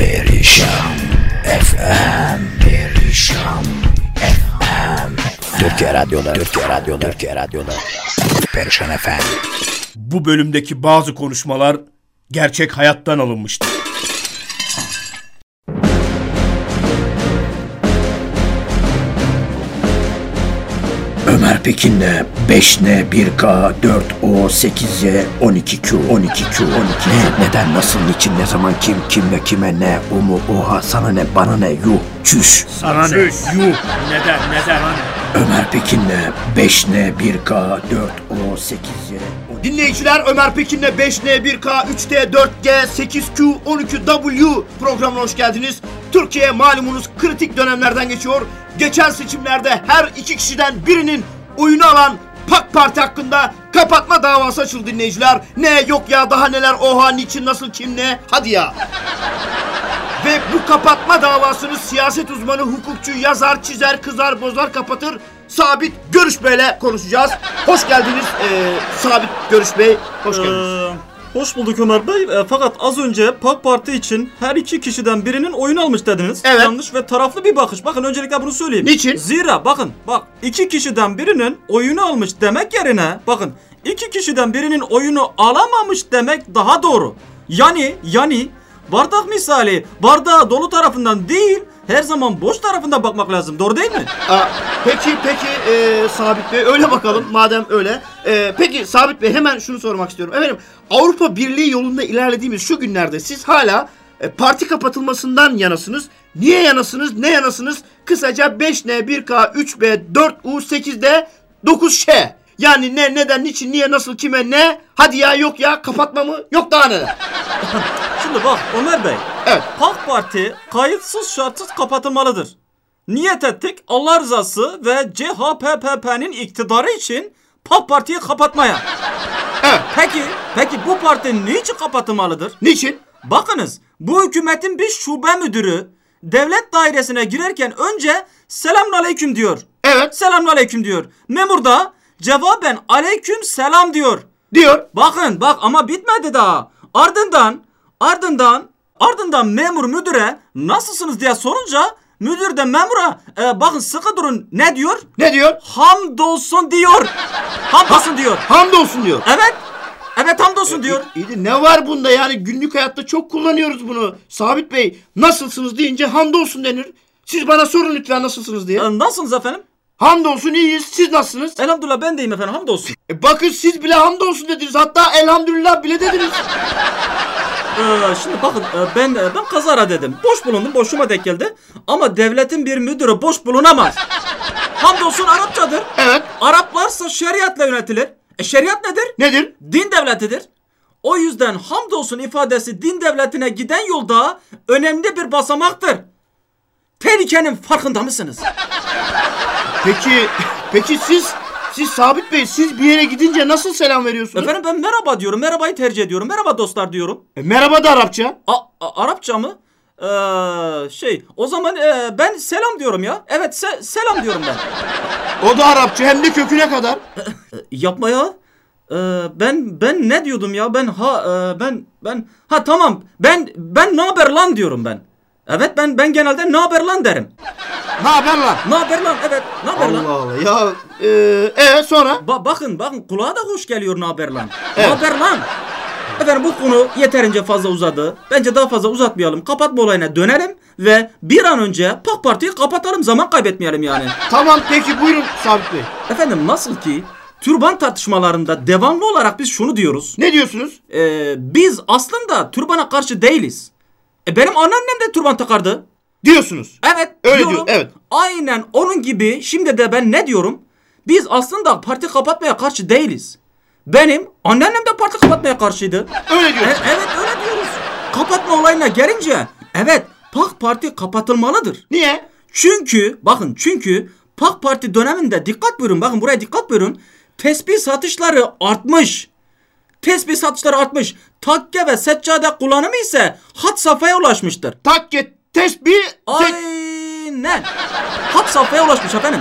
Perişan FM Perişan FM Türkiye Radyo'da Türkiye Radyo'da Türkiye Radyo'da. Perişan FM Bu bölümdeki bazı konuşmalar gerçek hayattan alınmıştır. Pekin'le 5N 1K 4O 8Y 12Q 12Q 12 Ne neden nasıl niçin ne zaman kim kimle kime ne o mu oha sana ne bana ne yuh çüş Sana ne? Yuh. Neden? Neden? Ömer Pekin'le 5N 1K 4O 8Y Dinleyiciler Ömer Pekin'le 5N, 1K, 3T, 4G, 8Q, 12W programına hoş geldiniz. Türkiye malumunuz kritik dönemlerden geçiyor. Geçen seçimlerde her iki kişiden birinin oyunu alan PAK Parti hakkında kapatma davası açıldı dinleyiciler. Ne yok ya daha neler oha niçin nasıl kim ne hadi ya. Ve bu kapatma davasını siyaset uzmanı, hukukçu, yazar, çizer, kızar, bozar, kapatır. Sabit Görüş Bey'le konuşacağız. Hoş geldiniz ee, Sabit Görüş Bey. Hoş geldiniz. Ee, hoş bulduk Ömer Bey. Ee, fakat az önce PAK Parti için her iki kişiden birinin oyun almış dediniz. Evet. Yanlış ve taraflı bir bakış. Bakın öncelikle bunu söyleyeyim. Niçin? Zira bakın bak iki kişiden birinin oyunu almış demek yerine bakın iki kişiden birinin oyunu alamamış demek daha doğru. Yani yani bardak misali bardağı dolu tarafından değil her zaman boş tarafından bakmak lazım. Doğru değil mi? Aa, peki peki ee, Sabit Bey öyle bakalım madem öyle. Ee, peki Sabit Bey hemen şunu sormak istiyorum. Efendim Avrupa Birliği yolunda ilerlediğimiz şu günlerde siz hala e, parti kapatılmasından yanasınız. Niye yanasınız? Ne yanasınız? Kısaca 5N, 1K, 3B, 4U, 8D, 9Ş. Yani ne, neden, niçin, niye, nasıl, kime, ne? Hadi ya, yok ya, kapatma mı? Yok daha neler. Şimdi bak Ömer Bey. Evet. PAK Parti kayıtsız şartsız kapatılmalıdır. Niyet ettik Allah rızası ve CHPP'nin iktidarı için PAK Parti'yi kapatmaya. Evet. Peki, peki bu parti niçin kapatılmalıdır? Niçin? Bakınız bu hükümetin bir şube müdürü devlet dairesine girerken önce selamünaleyküm diyor. Evet. Selamünaleyküm diyor. Memur da cevaben aleyküm selam diyor. Diyor. Bakın bak ama bitmedi daha. Ardından ardından ardından memur müdüre nasılsınız diye sorunca müdür de memura "E, bakın sıkı durun ne diyor? Ne diyor? Hamdolsun diyor. Hamdolsun diyor. Hamdolsun diyor. Evet. Evet hamdolsun diyor. İyi de ne var bunda yani günlük hayatta çok kullanıyoruz bunu. Sabit Bey nasılsınız deyince hamdolsun denir. Siz bana sorun lütfen nasılsınız diye. E, Nasılsınız efendim? Hamdolsun iyiyiz. Siz nasılsınız? Elhamdülillah ben deyim efendim hamdolsun. E bakın siz bile hamdolsun dediniz. Hatta elhamdülillah bile dediniz. Ee, şimdi bakın e, ben e, ben kazara dedim. Boş bulundum boşuma denk geldi. Ama devletin bir müdürü boş bulunamaz. Hamdolsun Arapçadır. Evet. Araplarsa şeriatla yönetilir. E şeriat nedir? Nedir? Din devletidir. O yüzden hamdolsun ifadesi din devletine giden yolda önemli bir basamaktır. Tehlikenin farkında mısınız? Peki peki siz siz Sabit Bey siz bir yere gidince nasıl selam veriyorsunuz? Efendim ben merhaba diyorum. Merhabayı tercih ediyorum. Merhaba dostlar diyorum. E, merhaba da Arapça. A, A- Arapça mı? Ee, şey o zaman e, ben selam diyorum ya. Evet se- selam diyorum ben. O da Arapça hem de köküne kadar. Yapma ya. Ee, ben ben ne diyordum ya? Ben ha e, ben ben ha tamam. Ben ben ne haber lan diyorum ben. Evet ben ben genelde ne haber lan derim. Ne haber lan? Ne haber lan? Evet. Ne haber lan? Allah Allah ya. E, e, sonra? Ba- bakın bakın kulağa da hoş geliyor ne haber lan. Ne haber lan? Efendim bu konu yeterince fazla uzadı. Bence daha fazla uzatmayalım. Kapatma olayına dönelim ve bir an önce PAK Parti'yi kapatalım. Zaman kaybetmeyelim yani. Tamam peki buyurun Sabit Bey. Efendim nasıl ki türban tartışmalarında devamlı olarak biz şunu diyoruz. Ne diyorsunuz? Ee, biz aslında türbana karşı değiliz. E, benim anneannem de türban takardı. Diyorsunuz. Evet. Öyle diyorum. diyor, evet. Aynen onun gibi şimdi de ben ne diyorum? Biz aslında parti kapatmaya karşı değiliz. Benim anneannem de parti kapatmaya karşıydı. Öyle E, diyorsunuz. evet öyle diyoruz. Kapatma olayına gelince evet PAK Parti kapatılmalıdır. Niye? Çünkü bakın çünkü PAK Parti döneminde dikkat buyurun bakın buraya dikkat buyurun. Tespih satışları artmış. Tespih satışları artmış. Takke ve seccade kullanımı ise hat safhaya ulaşmıştır. Takke, tesbih. Aynen. Hat safhaya ulaşmış efendim.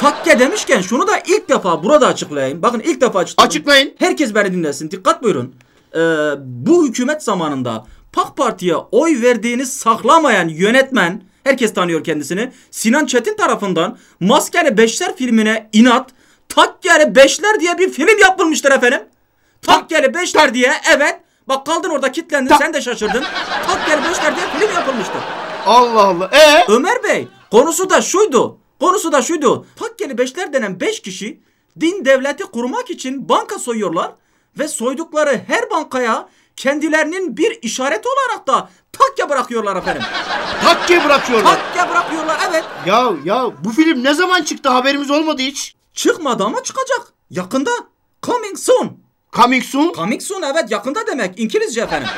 Takke demişken şunu da ilk defa burada açıklayayım. Bakın ilk defa açıklayayım. Açıklayın. Herkes beni dinlesin. Dikkat buyurun. Ee, bu hükümet zamanında PAK Parti'ye oy verdiğini saklamayan yönetmen, herkes tanıyor kendisini, Sinan Çetin tarafından Maskeli Beşler filmine inat, Takkeli Beşler diye bir film yapılmıştır efendim. Takkeli Beşler diye evet. Bak kaldın orada kilitlendin sen de şaşırdın. Takkeli Beşler diye film yapılmıştır. Allah Allah. E Ömer Bey konusu da şuydu. Konusu da şuydu. Takkeli Beşler denen beş kişi din devleti kurmak için banka soyuyorlar ve soydukları her bankaya kendilerinin bir işareti olarak da takke bırakıyorlar efendim. takke bırakıyorlar. Takke bırakıyorlar evet. Ya ya bu film ne zaman çıktı haberimiz olmadı hiç. Çıkmadı ama çıkacak. Yakında. Coming soon. Coming soon. Coming soon evet yakında demek. İngilizce efendim.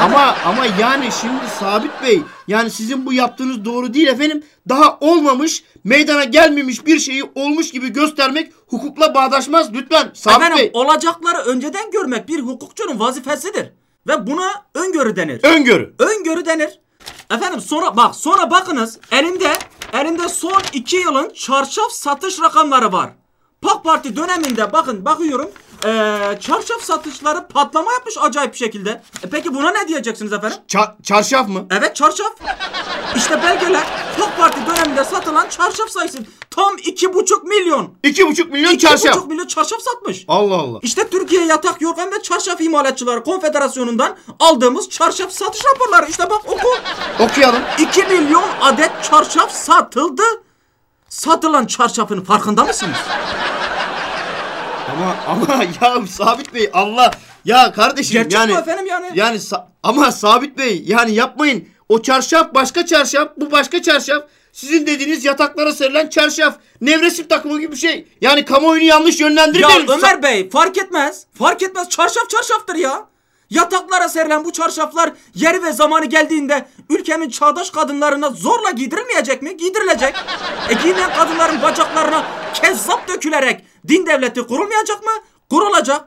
Ama ama yani şimdi Sabit Bey yani sizin bu yaptığınız doğru değil efendim. Daha olmamış, meydana gelmemiş bir şeyi olmuş gibi göstermek hukukla bağdaşmaz lütfen Sabit efendim Bey. olacakları önceden görmek bir hukukçunun vazifesidir. Ve buna öngörü denir. Öngörü. öngörü denir. Efendim sonra bak sonra bakınız elimde elimde son iki yılın çarşaf satış rakamları var. PAK Parti döneminde bakın bakıyorum eee, çarşaf satışları patlama yapmış acayip bir şekilde. E peki buna ne diyeceksiniz efendim? Ça- çarşaf mı? Evet çarşaf. İşte belgeler PAK Parti döneminde satılan çarşaf sayısı tam iki buçuk milyon. İki buçuk milyon İki çarşaf. buçuk milyon çarşaf satmış. Allah Allah. İşte Türkiye Yatak Yorgan ve Çarşaf İmalatçıları Konfederasyonu'ndan aldığımız çarşaf satış raporları. İşte bak oku. Okuyalım. 2 milyon adet çarşaf satıldı. Satılan çarşafın farkında mısınız? Ama ama ya Sabit Bey Allah ya kardeşim Gerçek yani bu efendim yani. yani sa- ama Sabit Bey yani yapmayın. O çarşaf başka çarşaf, bu başka çarşaf. Sizin dediğiniz yataklara serilen çarşaf. Nevresim takımı gibi bir şey. Yani kamuoyunu yanlış Ya yönlendirmeyin. Ömer Bey fark etmez. Fark etmez çarşaf çarşaftır ya. Yataklara serilen bu çarşaflar yeri ve zamanı geldiğinde ülkemin çağdaş kadınlarına zorla giydirilmeyecek mi? Giydirilecek. E giyinen kadınların bacaklarına kezzap dökülerek din devleti kurulmayacak mı? Kurulacak.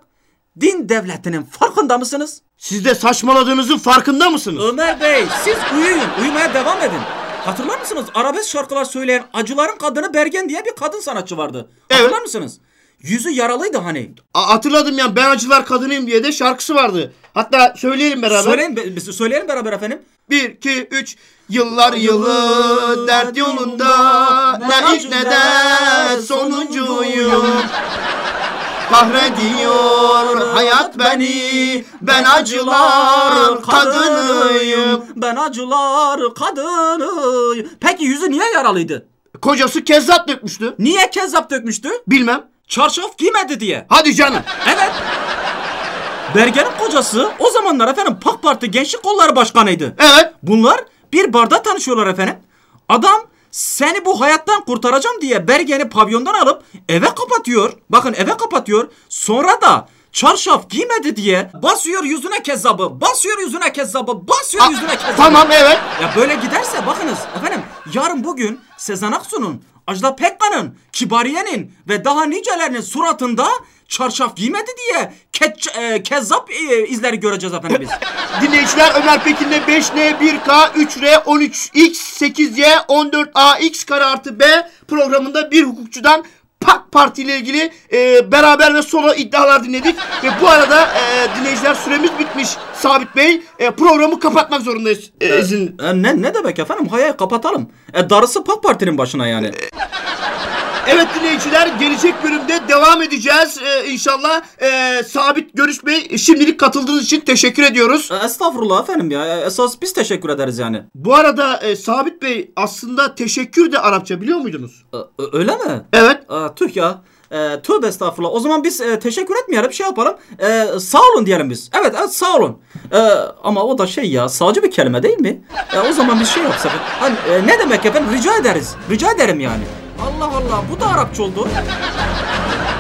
Din devletinin farkında mısınız? Siz de saçmaladığınızın farkında mısınız? Ömer Bey siz uyuyun. Uyumaya devam edin. Hatırlar mısınız? Arabesk şarkılar söyleyen Acıların Kadını Bergen diye bir kadın sanatçı vardı. Hatırlar Evet. mısınız? Yüzü yaralıydı hani. A- hatırladım ya ben acılar kadınıyım diye de şarkısı vardı. Hatta söyleyelim beraber. Söyleyin, be- söyleyelim beraber efendim. Bir, iki, üç. Yıllar yılı dert yolunda ne ilk ne de sonuncuyum. Kahrediyor hayat beni ben acılar kadınıyım. Ben acılar kadınıyım. Peki yüzü niye yaralıydı? Kocası kezzap dökmüştü. Niye kezzap dökmüştü? Bilmem. Çarşaf giymedi diye. Hadi canım. Evet. Bergen'in kocası o zamanlar efendim PAK Parti Gençlik Kolları Başkanıydı. Evet. Bunlar bir barda tanışıyorlar efendim. Adam seni bu hayattan kurtaracağım diye Bergen'i pavyondan alıp eve kapatıyor. Bakın eve kapatıyor. Sonra da çarşaf giymedi diye basıyor yüzüne kezzabı, basıyor yüzüne kezzabı, basıyor A- yüzüne kezzabı. tamam evet. Ya böyle giderse bakınız efendim yarın bugün Sezen Aksu'nun, Ajda Pekkan'ın, Kibariye'nin ve daha nicelerinin suratında çarşaf giymedi diye keç, e, kezzap e, izleri göreceğiz efendim biz. Dinleyiciler Ömer Pekin'le 5N, 1K, 3R, 13X, 8Y, 14AX kare artı B programında bir hukukçudan PAK Parti ile ilgili e, beraber ve solo iddialar dinledik. Ve bu arada e, dinleyiciler süremiz bitmiş Sabit Bey. E, programı kapatmak zorundayız. E, izin. E, ne, ne demek efendim? Hayır kapatalım. E, darısı PAK Parti'nin başına yani. Evet dinleyiciler gelecek bölümde devam edeceğiz. E, inşallah e, Sabit Görüş Bey şimdilik katıldığınız için teşekkür ediyoruz. E, estağfurullah efendim ya. E, Esas biz teşekkür ederiz yani. Bu arada e, Sabit Bey aslında teşekkür de Arapça biliyor muydunuz? E, ö- öyle mi? Evet. E, tüh ya. E, tövbe estağfurullah. O zaman biz e, teşekkür etmeyelim. Şey yapalım. E, sağ olun diyelim biz. Evet, evet sağ olun. E, ama o da şey ya sağcı bir kelime değil mi? E, o zaman biz şey yapsak. Hani, e, ne demek efendim? Rica ederiz. Rica ederim yani. Allah Allah bu da Arapça oldu.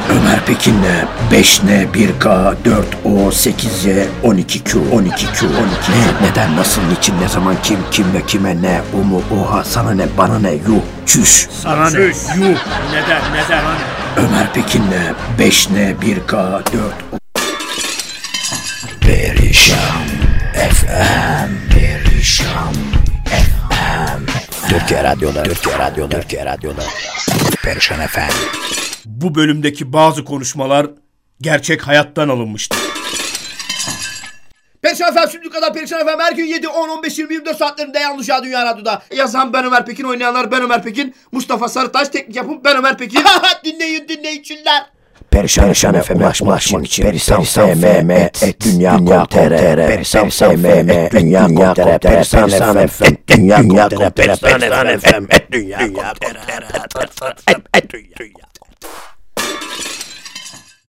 Ömer Pekin'le 5N, 1K, 4O, 8Y, 12Q, 12Q, 12 Ne, neden, nasıl, niçin, ne zaman, kim, kim ve kime, ne, o mu, oha, sana ne, bana ne, yuh, çüş. Sana ne? Yuh. Neden? Neden? Ömer Pekin'le 5N, 1K, 4O. Perişan FM, Türkiye Radyo'da, Türkiye Radyo'da, Türkiye Radyo'da. Perişan FM. Bu bölümdeki bazı konuşmalar gerçek hayattan alınmıştır. Perişan FM şimdi kadar Perişan FM her gün 7, 10, 15, 20, 24 saatlerinde yanlış ya Dünya Radyo'da. Yazan ben Ömer Pekin, oynayanlar ben Ömer Pekin, Mustafa Sarıtaş, teknik yapım ben Ömer Pekin. dinleyin dinleyiciler. Perişan Perişan FM'e ulaşmak için Perisan FM et dünya dünya Perisan FM et dünya dünya Perisan FM et dünya dünya Perisan FM et dünya et dünya